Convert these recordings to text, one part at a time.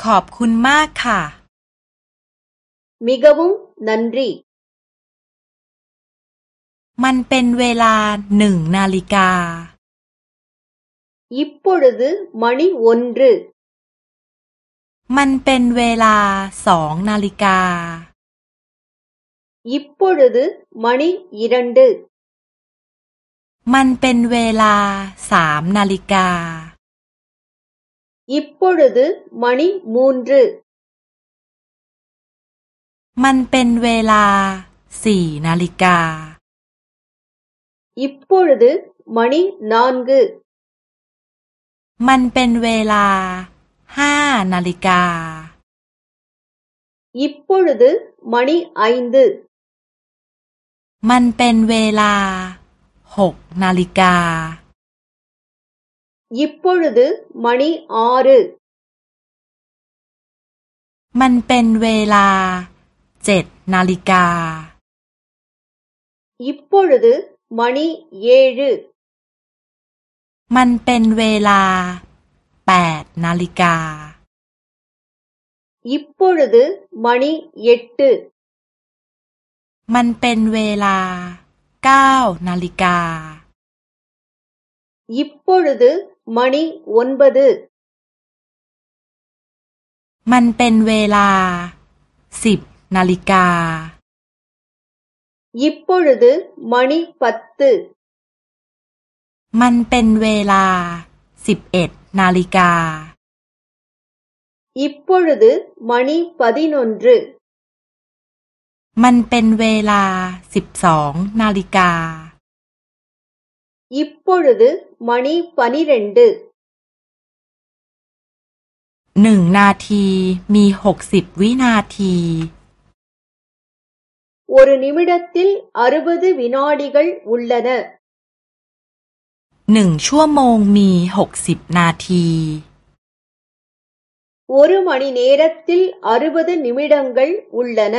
ขอบคุณมากค่ะ มิกาวุงนันรี มันเป็นเวลาหนึ่งนาฬิกา อิปปุรดุมณีวันรึมันเป็นเวลาสองนาฬิกา อิปปุรดุมณียีรันด์มันเป็นเวลาสามนาฬิกา இப்பொழுது மணி மூன்று มันเป็นเวลาสี่นาฬิกา இப்பொழுது மணி நான்கு มันเป็นเวลาห้านาฬิกา இப்பொழுது மணி ஐந்து มันเป็นเวลาหกนาฬิกา இப்பொழுது மணி ஆறு มันเป็นเวลาเจ็ดนาฬิกา இப்பொழுது மணி ஏழு มันเป็นเวลาแปดนาฬิกา இப்பொழுது மணி எட்டு มันเป็นเวลาเก้านาฬิกา இப்பொழுது மணி ஒன்பது มันเป็นเวลาสิบนาฬิกา இப்பொழுது மணி பத்து มันเป็นเวลาสิบเอ็ดนาฬิกา இப்பொழுது மணி பதினொன்று มันเป็นเวลาสิบสองนาฬิกา இப்பொழுது மணி பனிரெண்டு หนึ่งนาทีมีหกสิบวินาที ஒரு நிமிடத்தில் அறுபது வினாடிகள் உள்ளன หนึ่งชั่วโมงมีหกสิบนาที ஒரு மணி நேரத்தில் அறுபது நிமிடங்கள் உள்ளன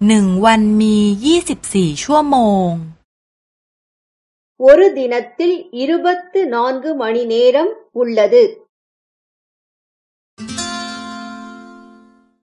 หนึ่งวันมียี่สิบสี่ชั่วโมง ஒரு தினத்தில் இருபத்து நான்கு மணி நேரம் உள்ளது.